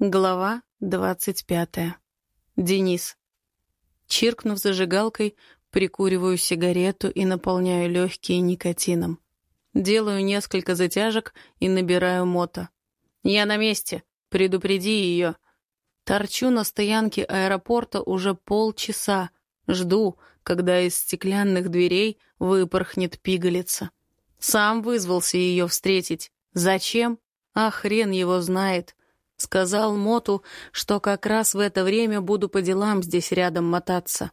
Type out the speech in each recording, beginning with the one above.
Глава двадцать пятая. Денис. Чиркнув зажигалкой, прикуриваю сигарету и наполняю легкие никотином. Делаю несколько затяжек и набираю мото. «Я на месте. Предупреди ее». Торчу на стоянке аэропорта уже полчаса. Жду, когда из стеклянных дверей выпорхнет пигалица. Сам вызвался ее встретить. Зачем? А хрен его знает. Сказал Моту, что как раз в это время буду по делам здесь рядом мотаться.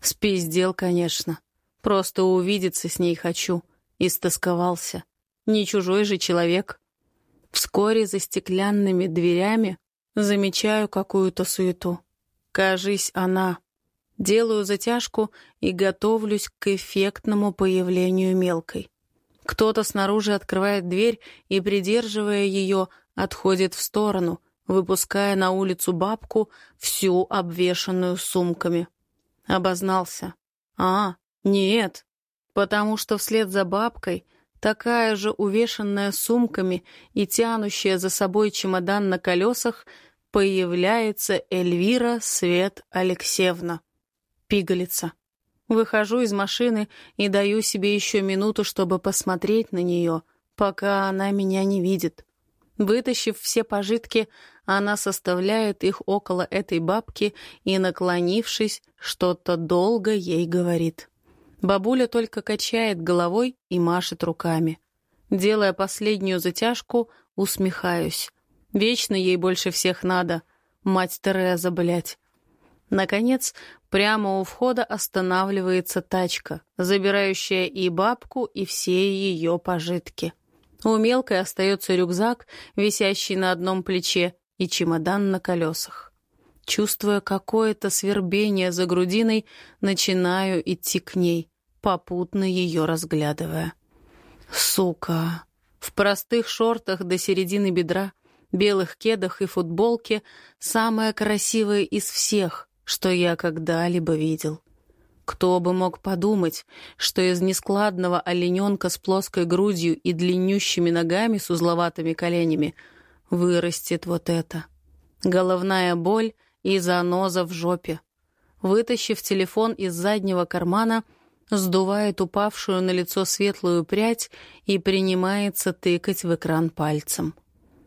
Спиздел, конечно. Просто увидеться с ней хочу. Истосковался. Не чужой же человек. Вскоре за стеклянными дверями замечаю какую-то суету. Кажись, она. Делаю затяжку и готовлюсь к эффектному появлению мелкой. Кто-то снаружи открывает дверь и, придерживая ее, отходит в сторону, выпуская на улицу бабку, всю обвешанную сумками. Обознался. А, нет, потому что вслед за бабкой такая же увешанная сумками и тянущая за собой чемодан на колесах появляется Эльвира Свет Алексеевна. Пигалица. Выхожу из машины и даю себе еще минуту, чтобы посмотреть на нее, пока она меня не видит. Вытащив все пожитки, она составляет их около этой бабки и, наклонившись, что-то долго ей говорит. Бабуля только качает головой и машет руками. Делая последнюю затяжку, усмехаюсь. Вечно ей больше всех надо. Мать Тереза, блядь. Наконец, прямо у входа останавливается тачка, забирающая и бабку, и все ее пожитки. У мелкой остается рюкзак, висящий на одном плече, и чемодан на колесах. Чувствуя какое-то свербение за грудиной, начинаю идти к ней, попутно ее разглядывая. Сука! В простых шортах до середины бедра, белых кедах и футболке самая красивая из всех, что я когда-либо видел. Кто бы мог подумать, что из нескладного олененка с плоской грудью и длиннющими ногами с узловатыми коленями вырастет вот это. Головная боль и заноза в жопе. Вытащив телефон из заднего кармана, сдувает упавшую на лицо светлую прядь и принимается тыкать в экран пальцем.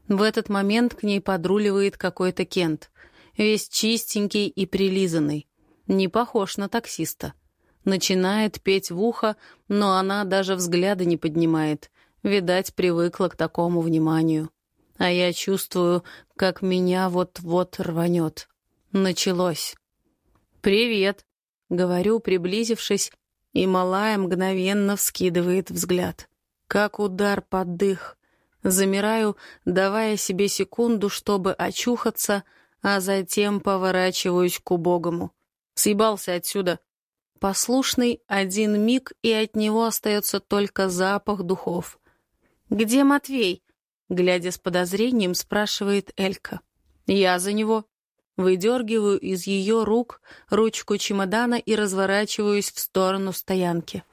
В этот момент к ней подруливает какой-то Кент, весь чистенький и прилизанный. Не похож на таксиста. Начинает петь в ухо, но она даже взгляда не поднимает. Видать, привыкла к такому вниманию. А я чувствую, как меня вот-вот рванет. Началось. «Привет», — говорю, приблизившись, и малая мгновенно вскидывает взгляд. Как удар под дых. Замираю, давая себе секунду, чтобы очухаться, а затем поворачиваюсь к убогому. Съебался отсюда. Послушный один миг, и от него остается только запах духов. «Где Матвей?» Глядя с подозрением, спрашивает Элька. «Я за него». Выдергиваю из ее рук ручку чемодана и разворачиваюсь в сторону стоянки.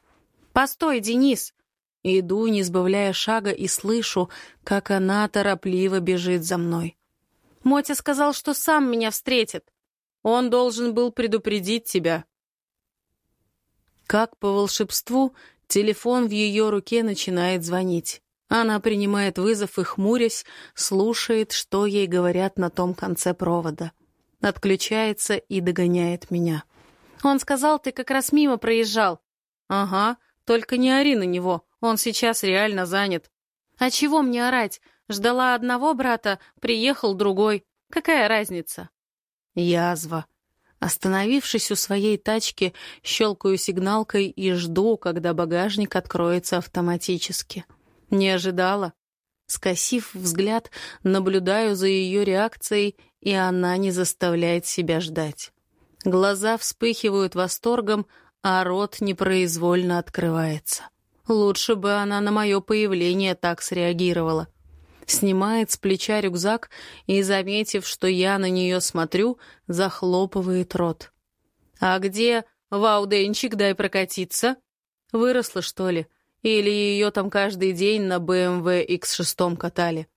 «Постой, Денис!» Иду, не сбавляя шага, и слышу, как она торопливо бежит за мной. «Мотя сказал, что сам меня встретит. Он должен был предупредить тебя». Как по волшебству, телефон в ее руке начинает звонить. Она принимает вызов и, хмурясь, слушает, что ей говорят на том конце провода. Отключается и догоняет меня. «Он сказал, ты как раз мимо проезжал». «Ага, только не ори на него, он сейчас реально занят». «А чего мне орать? Ждала одного брата, приехал другой. Какая разница?» Язва. Остановившись у своей тачки, щелкаю сигналкой и жду, когда багажник откроется автоматически. Не ожидала. Скосив взгляд, наблюдаю за ее реакцией, и она не заставляет себя ждать. Глаза вспыхивают восторгом, а рот непроизвольно открывается. Лучше бы она на мое появление так среагировала снимает с плеча рюкзак и, заметив, что я на нее смотрю, захлопывает рот. «А где Вауденчик, дай прокатиться?» «Выросла, что ли? Или ее там каждый день на БМВ X6 катали?»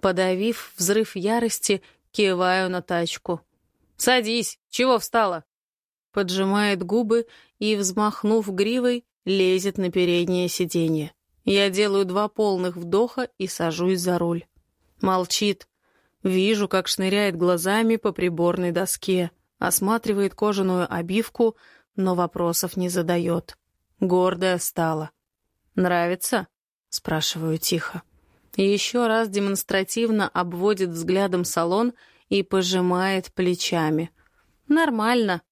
Подавив взрыв ярости, Киваю на тачку. «Садись! Чего встала?» Поджимает губы и, взмахнув гривой, лезет на переднее сиденье. Я делаю два полных вдоха и сажусь за руль. Молчит. Вижу, как шныряет глазами по приборной доске, осматривает кожаную обивку, но вопросов не задает. Гордая стала. «Нравится?» — спрашиваю тихо. еще раз демонстративно обводит взглядом салон и пожимает плечами. «Нормально».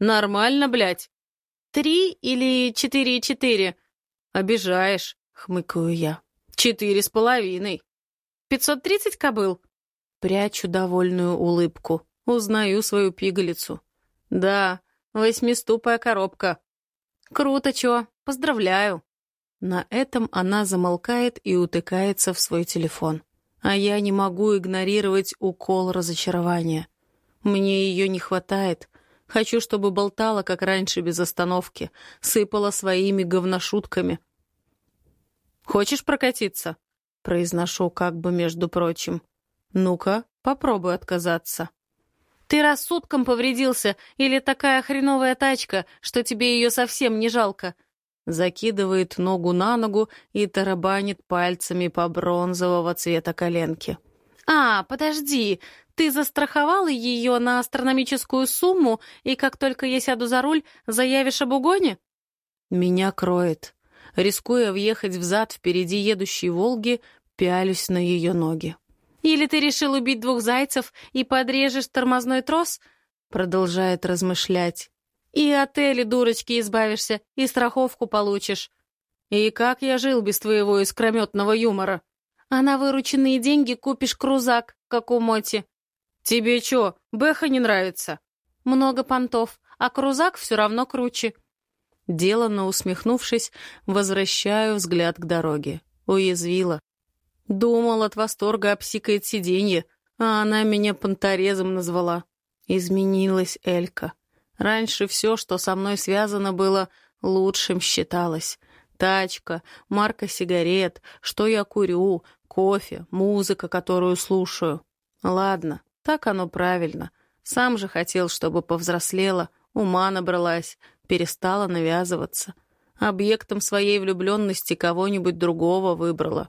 «Нормально, блядь?» «Три или четыре и четыре?» «Обижаешь», — хмыкаю я. «Четыре с половиной». «Пятьсот тридцать кобыл?» Прячу довольную улыбку. Узнаю свою пигалицу. «Да, восьмиступая коробка». «Круто, чё? Поздравляю». На этом она замолкает и утыкается в свой телефон. А я не могу игнорировать укол разочарования. Мне ее не хватает. Хочу, чтобы болтала, как раньше, без остановки, сыпала своими говношутками. «Хочешь прокатиться?» — произношу как бы между прочим. «Ну-ка, попробуй отказаться». «Ты рассудком повредился или такая хреновая тачка, что тебе ее совсем не жалко?» Закидывает ногу на ногу и тарабанит пальцами по бронзового цвета коленки. «А, подожди, ты застраховала ее на астрономическую сумму, и как только я сяду за руль, заявишь об угоне?» Меня кроет. Рискуя въехать в зад впереди едущей «Волги», пялюсь на ее ноги. «Или ты решил убить двух зайцев и подрежешь тормозной трос?» Продолжает размышлять. «И отели, дурочки, избавишься, и страховку получишь. И как я жил без твоего искрометного юмора? А на вырученные деньги купишь крузак, как у Моти. «Тебе чё, Бэха не нравится?» «Много понтов, а крузак все равно круче». Деланно усмехнувшись, возвращаю взгляд к дороге. Уязвила. Думал, от восторга обсикает сиденье, а она меня понторезом назвала. Изменилась Элька. Раньше все, что со мной связано было, лучшим считалось. Тачка, марка сигарет, что я курю, кофе, музыка, которую слушаю. Ладно, так оно правильно. Сам же хотел, чтобы повзрослела, ума набралась, перестала навязываться. Объектом своей влюбленности кого-нибудь другого выбрала.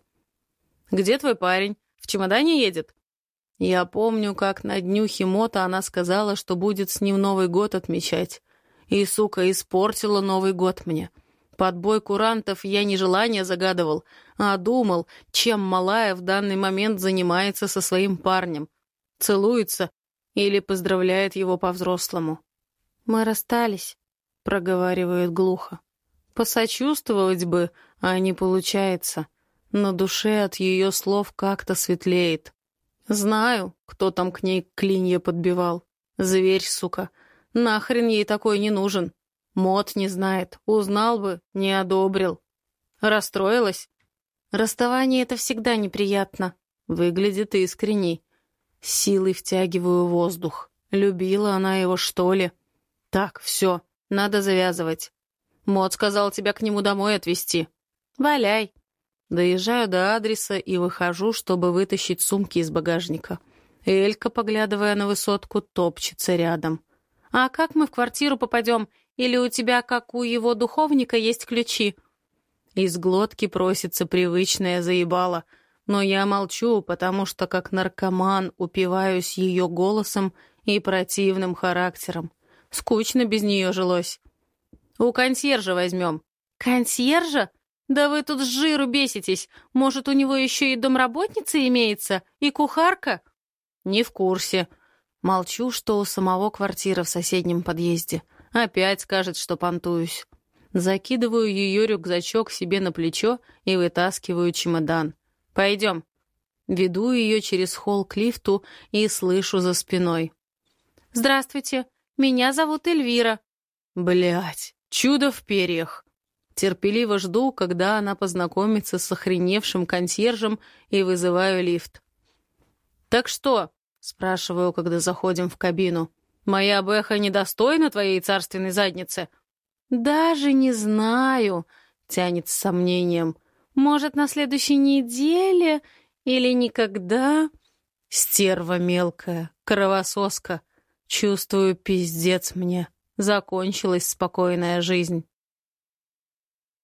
«Где твой парень? В чемодане едет?» Я помню, как на дню Химота она сказала, что будет с ним Новый год отмечать. И, сука, испортила Новый год мне. Под бой курантов я не желание загадывал, а думал, чем малая в данный момент занимается со своим парнем целуется или поздравляет его по-взрослому. «Мы расстались», — проговаривает глухо. «Посочувствовать бы, а не получается. На душе от ее слов как-то светлеет. Знаю, кто там к ней клинья подбивал. Зверь, сука. Нахрен ей такой не нужен. Мод не знает. Узнал бы, не одобрил. Расстроилась? Расставание — это всегда неприятно. Выглядит искренней. Силой втягиваю воздух. Любила она его, что ли? Так, все, надо завязывать. Мот сказал тебя к нему домой отвезти. Валяй. Доезжаю до адреса и выхожу, чтобы вытащить сумки из багажника. Элька, поглядывая на высотку, топчется рядом. «А как мы в квартиру попадем? Или у тебя, как у его духовника, есть ключи?» Из глотки просится привычная заебала — но я молчу, потому что как наркоман упиваюсь ее голосом и противным характером. Скучно без нее жилось. У консьержа возьмем. Консьержа? Да вы тут с жиру беситесь. Может, у него еще и домработница имеется? И кухарка? Не в курсе. Молчу, что у самого квартира в соседнем подъезде. Опять скажет, что понтуюсь. Закидываю ее рюкзачок себе на плечо и вытаскиваю чемодан. Пойдем. Веду ее через холл к лифту и слышу за спиной. «Здравствуйте, меня зовут Эльвира». Блять, чудо в перьях. Терпеливо жду, когда она познакомится с охреневшим консьержем и вызываю лифт. «Так что?» — спрашиваю, когда заходим в кабину. «Моя Бэха недостойна твоей царственной задницы?» «Даже не знаю», — тянет с сомнением. Может, на следующей неделе или никогда? Стерва мелкая, кровососка. Чувствую, пиздец мне. Закончилась спокойная жизнь.